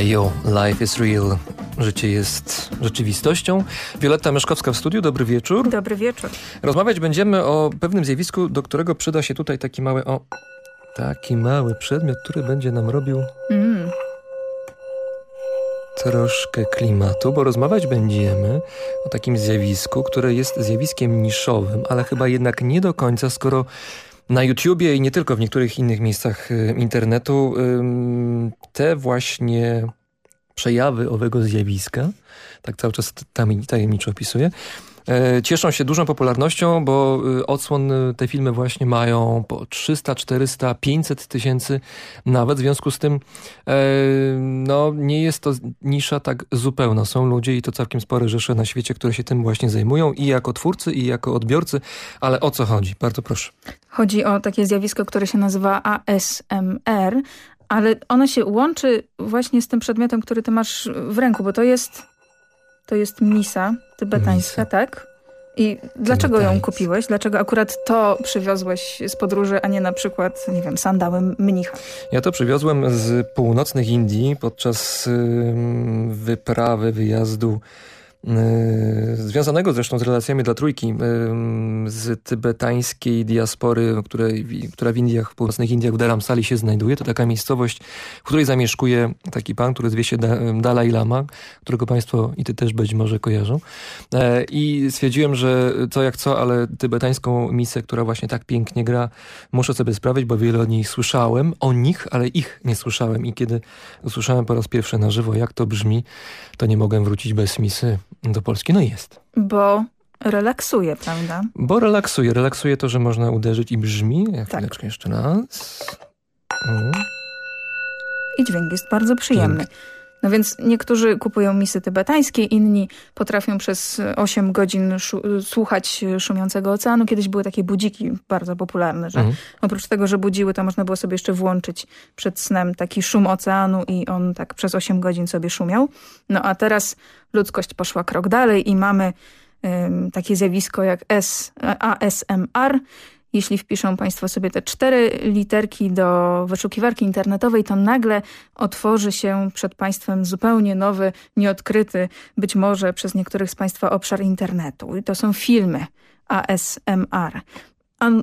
IO, life is real. Życie jest rzeczywistością. Wioletta Myszkowska w studiu, dobry wieczór. Dobry wieczór. Rozmawiać będziemy o pewnym zjawisku, do którego przyda się tutaj taki mały, o, taki mały przedmiot, który będzie nam robił mm. troszkę klimatu, bo rozmawiać będziemy o takim zjawisku, które jest zjawiskiem niszowym, ale chyba jednak nie do końca, skoro na YouTubie i nie tylko w niektórych innych miejscach y, internetu te właśnie przejawy owego zjawiska, tak cały czas tajemniczo opisuję, cieszą się dużą popularnością, bo y, odsłon y, te filmy właśnie mają po 300, 400, 500 tysięcy nawet. W związku z tym e, no, nie jest to nisza tak zupełna. Są ludzie i to całkiem spore rzesze na świecie, które się tym właśnie zajmują i jako twórcy, i jako odbiorcy. Ale o co chodzi? Bardzo proszę. Chodzi o takie zjawisko, które się nazywa ASMR, ale ono się łączy właśnie z tym przedmiotem, który ty masz w ręku, bo to jest to jest misa tybetańska, misa. tak? I dlaczego ją kupiłeś? Dlaczego akurat to przywiozłeś z podróży, a nie na przykład, nie wiem, sandały mnicha? Ja to przywiozłem z północnych Indii podczas wyprawy, wyjazdu związanego zresztą z relacjami dla Trójki, e, z tybetańskiej diaspory, której, która w Indiach, w północnych Indiach w Dharamsali się znajduje. To taka miejscowość, w której zamieszkuje taki pan, który zwie się Dalai Lama, którego państwo i ty też być może kojarzą. E, I stwierdziłem, że co jak co, ale tybetańską misę, która właśnie tak pięknie gra, muszę sobie sprawić, bo wiele o niej słyszałem, o nich, ale ich nie słyszałem. I kiedy usłyszałem po raz pierwszy na żywo, jak to brzmi, to nie mogłem wrócić bez misy do Polski. No jest. Bo relaksuje, prawda? Bo relaksuje. Relaksuje to, że można uderzyć i brzmi. Ja tak. chwileczkę jeszcze raz. Mm. I dźwięk jest bardzo przyjemny. No więc niektórzy kupują misy tybetańskie, inni potrafią przez 8 godzin słuchać szumiącego oceanu. Kiedyś były takie budziki bardzo popularne, że mhm. oprócz tego, że budziły, to można było sobie jeszcze włączyć przed snem taki szum oceanu i on tak przez 8 godzin sobie szumiał. No a teraz ludzkość poszła krok dalej i mamy takie zjawisko jak S, ASMR, jeśli wpiszą Państwo sobie te cztery literki do wyszukiwarki internetowej, to nagle otworzy się przed Państwem zupełnie nowy, nieodkryty, być może przez niektórych z Państwa obszar internetu. I to są filmy ASMR.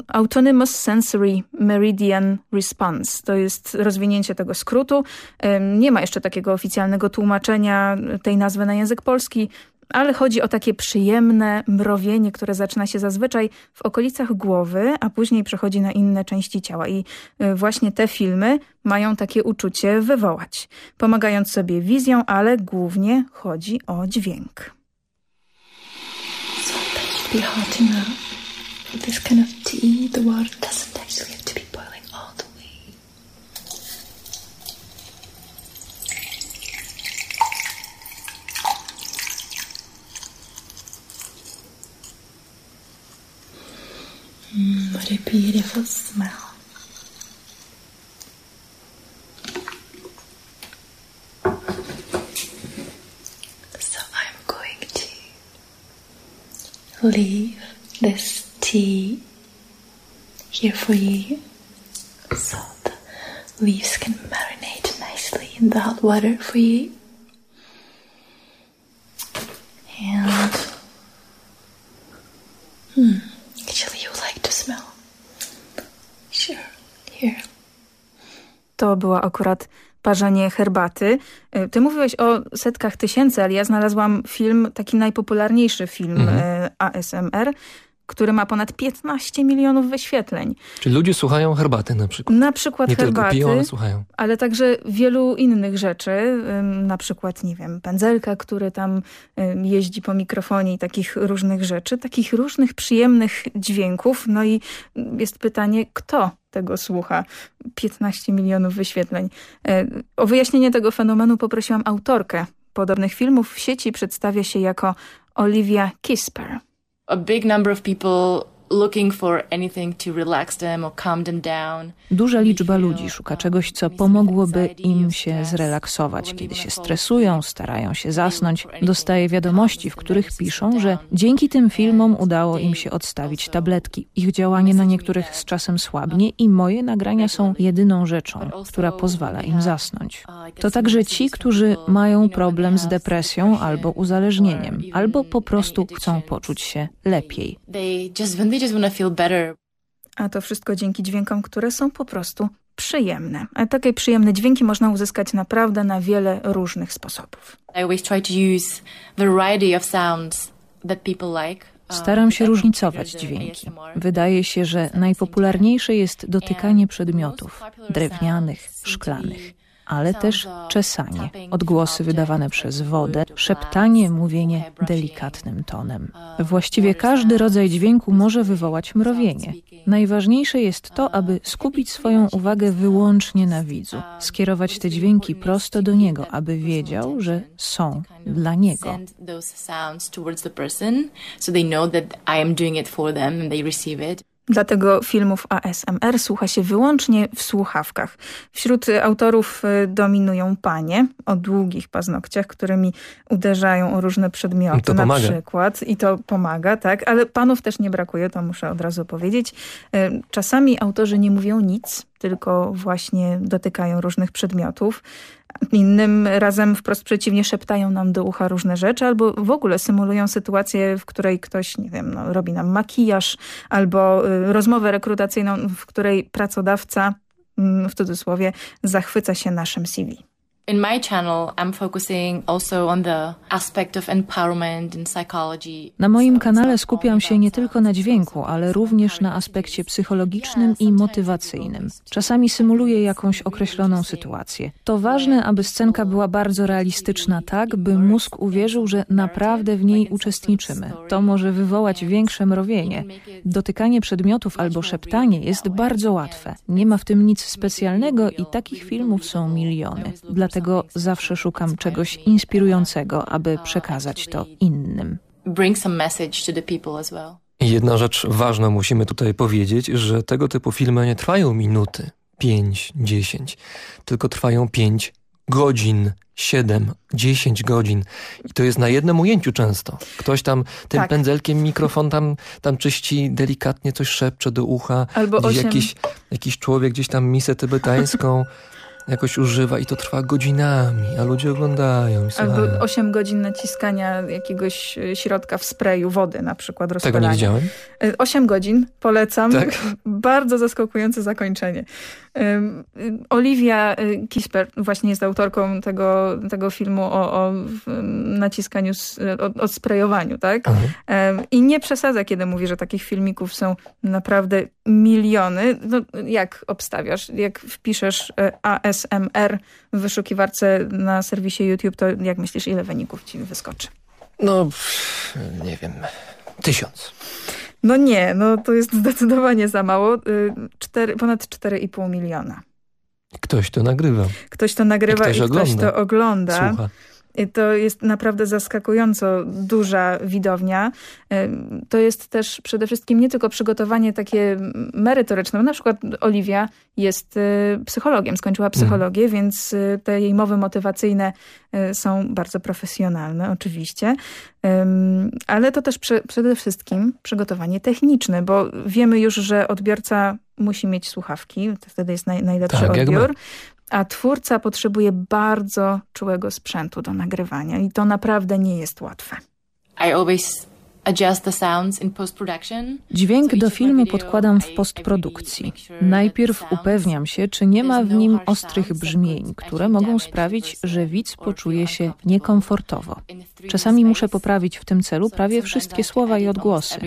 Autonomous Sensory Meridian Response. To jest rozwinięcie tego skrótu. Nie ma jeszcze takiego oficjalnego tłumaczenia tej nazwy na język polski ale chodzi o takie przyjemne mrowienie, które zaczyna się zazwyczaj w okolicach głowy, a później przechodzi na inne części ciała. I y, właśnie te filmy mają takie uczucie wywołać, pomagając sobie wizją, ale głównie chodzi o dźwięk. So be this kind of tea, Mm, what a beautiful smell. So I'm going to leave this tea here for you so the leaves can marinate nicely in the hot water for you. And hmm, actually you to smell. Sure, here. To była akurat parzenie herbaty. Y, ty mówiłeś o setkach tysięcy, ale ja znalazłam film, taki najpopularniejszy film mhm. Y, ASMR, który ma ponad 15 milionów wyświetleń. Czyli ludzie słuchają herbaty na przykład? Na przykład nie herbaty. Tylko piją, ale słuchają. Ale także wielu innych rzeczy. Na przykład, nie wiem, pędzelka, który tam jeździ po mikrofonie i takich różnych rzeczy. Takich różnych przyjemnych dźwięków. No i jest pytanie, kto tego słucha. 15 milionów wyświetleń. E, o wyjaśnienie tego fenomenu poprosiłam autorkę podobnych filmów w sieci. Przedstawia się jako Olivia Kisper a big number of people Duża liczba ludzi szuka czegoś, co pomogłoby im się zrelaksować. Kiedy się stresują, starają się zasnąć, dostaję wiadomości, w których piszą, że dzięki tym filmom udało im się odstawić tabletki. Ich działanie na niektórych z czasem słabnie i moje nagrania są jedyną rzeczą, która pozwala im zasnąć. To także ci, którzy mają problem z depresją albo uzależnieniem, albo po prostu chcą poczuć się lepiej. A to wszystko dzięki dźwiękom, które są po prostu przyjemne. A takie przyjemne dźwięki można uzyskać naprawdę na wiele różnych sposobów. I always try to use variety of sounds that people like. Staram się różnicować dźwięki. Wydaje się, że najpopularniejsze jest dotykanie przedmiotów drewnianych, szklanych ale też czesanie, odgłosy wydawane przez wodę, szeptanie, mówienie delikatnym tonem. Właściwie każdy rodzaj dźwięku może wywołać mrowienie. Najważniejsze jest to, aby skupić swoją uwagę wyłącznie na widzu, skierować te dźwięki prosto do niego, aby wiedział, że są dla niego. Dlatego filmów ASMR słucha się wyłącznie w słuchawkach. Wśród autorów y, dominują panie o długich paznokciach, którymi uderzają o różne przedmioty to na pomaga. przykład. I to pomaga, tak. Ale panów też nie brakuje, to muszę od razu powiedzieć. Y, czasami autorzy nie mówią nic, tylko właśnie dotykają różnych przedmiotów. Innym razem wprost przeciwnie szeptają nam do ucha różne rzeczy albo w ogóle symulują sytuację, w której ktoś, nie wiem, no, robi nam makijaż albo y, rozmowę rekrutacyjną, w której pracodawca, y, w cudzysłowie, zachwyca się naszym CV. In my channel I'm focusing also on the aspect of empowerment and psychology. Na moim kanale skupiam się nie tylko na dźwięku, ale również na aspekcie psychologicznym i motywacyjnym. Czasami symuluję jakąś określoną sytuację. To ważne, aby scenka była bardzo realistyczna tak, by mózg uwierzył, że naprawdę w niej uczestniczymy. To może wywołać większe mrowienie. Dotykanie przedmiotów albo szeptanie jest bardzo łatwe. Nie ma w tym nic specjalnego i takich filmów są miliony. Dlatego dlatego zawsze szukam czegoś inspirującego, aby przekazać to innym. Jedna rzecz ważna musimy tutaj powiedzieć, że tego typu filmy nie trwają minuty, 5, 10, tylko trwają 5 godzin, 7, 10 godzin. I to jest na jednym ujęciu często. Ktoś tam tym tak. pędzelkiem mikrofon tam, tam czyści, delikatnie coś szepcze do ucha. Albo 8... jakiś, jakiś człowiek gdzieś tam misę tybetańską jakoś używa i to trwa godzinami, a ludzie oglądają. Albo 8 godzin naciskania jakiegoś e, środka w sprayu wody na przykład. Tego nie widziałem. 8 e, godzin, polecam. Tak? Bardzo zaskakujące zakończenie. Olivia e, Kisper właśnie jest autorką tego, tego filmu o, o naciskaniu, o, o sprayowaniu, tak? Mhm. I nie przesadza, kiedy mówi, że takich filmików są naprawdę miliony. No, jak obstawiasz? Jak wpiszesz AS ASMR w wyszukiwarce na serwisie YouTube, to jak myślisz, ile wyników ci wyskoczy? No, nie wiem, tysiąc. No nie, no to jest zdecydowanie za mało. Y, cztery, ponad 4,5 miliona. Ktoś to nagrywa. Ktoś to nagrywa i ktoś, i ktoś to ogląda. Słucha. To jest naprawdę zaskakująco duża widownia. To jest też przede wszystkim nie tylko przygotowanie takie merytoryczne. Na przykład Oliwia jest y, psychologiem, skończyła mhm. psychologię, mhm. więc y, te jej mowy motywacyjne są bardzo profesjonalne oczywiście. Ale to też przede wszystkim przygotowanie techniczne, bo wiemy już, że odbiorca musi mieć słuchawki, to wtedy jest naj, najlepszy tak, odbiór a twórca potrzebuje bardzo czułego sprzętu do nagrywania i to naprawdę nie jest łatwe. I always Dźwięk do filmu podkładam w postprodukcji. Najpierw upewniam się, czy nie ma w nim ostrych brzmień, które mogą sprawić, że widz poczuje się niekomfortowo. Czasami muszę poprawić w tym celu prawie wszystkie słowa i odgłosy.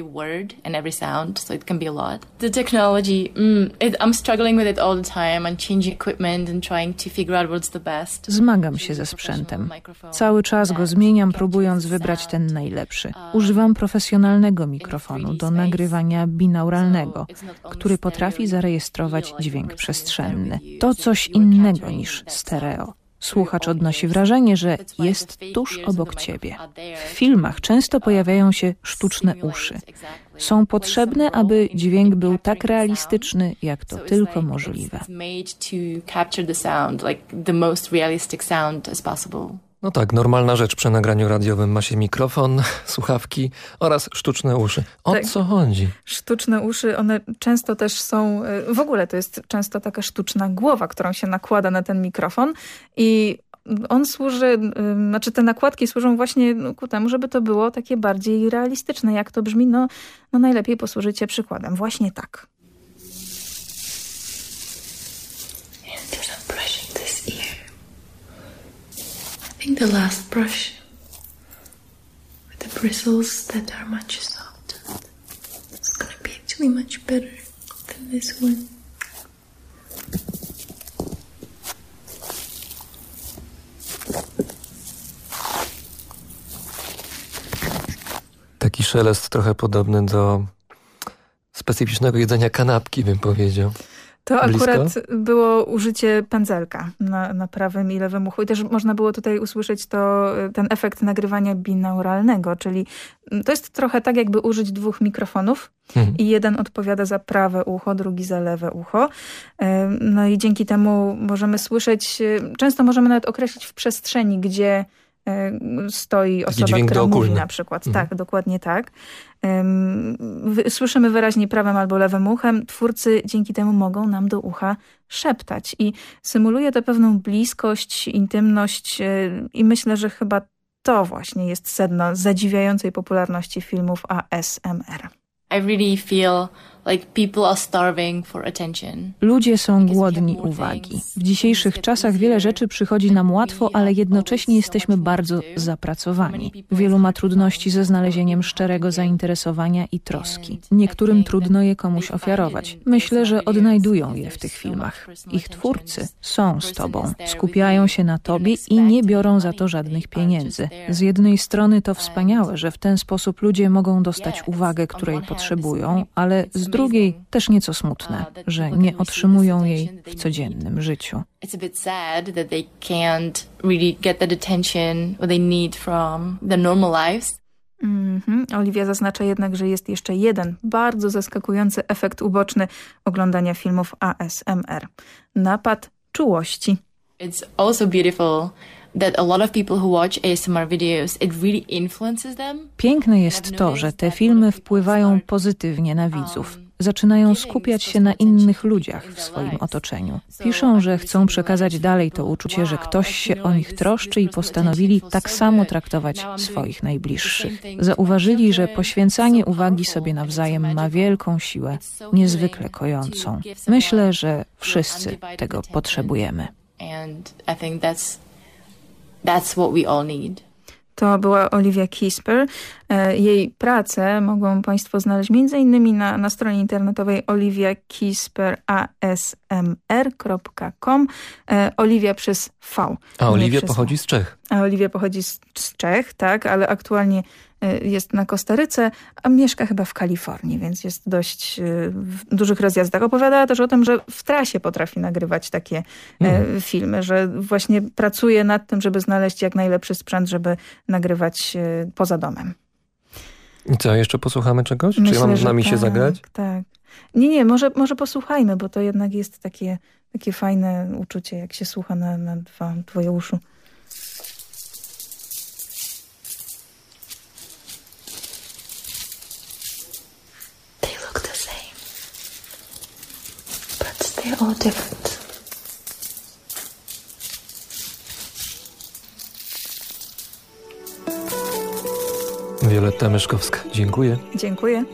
Zmagam się ze sprzętem. Cały czas go zmieniam, próbując wybrać ten najlepszy. Używam profesjonalnego mikrofonu do nagrywania binauralnego, który potrafi zarejestrować dźwięk przestrzenny. To coś innego niż stereo. Słuchacz odnosi wrażenie, że jest tuż obok ciebie. W filmach często pojawiają się sztuczne uszy. Są potrzebne, aby dźwięk był tak realistyczny, jak to tylko możliwe. No tak, normalna rzecz przy nagraniu radiowym. Ma się mikrofon, słuchawki oraz sztuczne uszy. O tak. co chodzi? Sztuczne uszy, one często też są, e, w ogóle to jest często taka sztuczna głowa, którą się nakłada na ten mikrofon i on służy, znaczy te nakładki służą właśnie no, ku temu, żeby to było takie bardziej realistyczne. Jak to brzmi? No, no najlepiej posłużyć przykładem. Właśnie tak. I think the last brush with the bristles that are much softer. It's gonna be actually much better than this one. Taki szelest trochę podobny do specyficznego jedzenia kanapki, bym powiedział. To akurat było użycie pędzelka na, na prawym i lewym uchu. I też można było tutaj usłyszeć to, ten efekt nagrywania binauralnego, czyli to jest trochę tak, jakby użyć dwóch mikrofonów mhm. i jeden odpowiada za prawe ucho, drugi za lewe ucho. No i dzięki temu możemy słyszeć, często możemy nawet określić w przestrzeni, gdzie E, stoi osoba, która mówi na przykład. Mhm. Tak, dokładnie tak. Słyszymy wyraźnie prawym albo lewym uchem. Twórcy dzięki temu mogą nam do ucha szeptać i symuluje to pewną bliskość, intymność e, i myślę, że chyba to właśnie jest sedno zadziwiającej popularności filmów ASMR. I really feel Ludzie są głodni uwagi. W dzisiejszych czasach wiele rzeczy przychodzi nam łatwo, ale jednocześnie jesteśmy bardzo zapracowani. Wielu ma trudności ze znalezieniem szczerego zainteresowania i troski. Niektórym trudno je komuś ofiarować. Myślę, że odnajdują je w tych filmach. Ich twórcy są z tobą, skupiają się na tobie i nie biorą za to żadnych pieniędzy. Z jednej strony to wspaniałe, że w ten sposób ludzie mogą dostać uwagę, której potrzebują, ale z drugiej też nieco smutne, że nie otrzymują jej w codziennym życiu. It's a bit sad that they can't really get that attention they need from their normal lives. Mm -hmm. Oliwia zaznacza jednak, że jest jeszcze jeden bardzo zaskakujący efekt uboczny oglądania filmów ASMR. Napad czułości. It's also beautiful Piękne jest to, że te filmy wpływają pozytywnie na widzów. Um, Zaczynają skupiać się na innych ludziach w swoim otoczeniu. Piszą, że chcą przekazać dalej to uczucie, że ktoś się o nich troszczy i postanowili tak samo traktować swoich najbliższych. Zauważyli, że poświęcanie uwagi sobie nawzajem ma wielką siłę, niezwykle kojącą. Myślę, że wszyscy tego potrzebujemy. That's what we all need. To była Olivia Kisper. E, jej pracę mogą Państwo znaleźć m.in. Na, na stronie internetowej oliwiakispera.asmr.com e, Oliwia przez V. A Oliwia pochodzi z Czech. Oliwia pochodzi z, z Czech, tak, ale aktualnie E, jest na Kostaryce, a mieszka chyba w Kalifornii, więc jest dość e, w dużych rozjazdach. Opowiadała też o tym, że w trasie potrafi nagrywać takie mm. filmy, że właśnie pracuje nad tym, żeby znaleźć jak najlepszy sprzęt, żeby nagrywać poza domem. I co, jeszcze posłuchamy czegoś? Myślę, Czy ja mam z nami tak, się zagrać? Tak. Nie, nie, może, może posłuchajmy, bo to jednak jest takie, takie fajne uczucie, jak się słucha na, na dwa, dwoje uszu. They're all different. Wioletta Myszkowska, dziękuję. Dziękuję.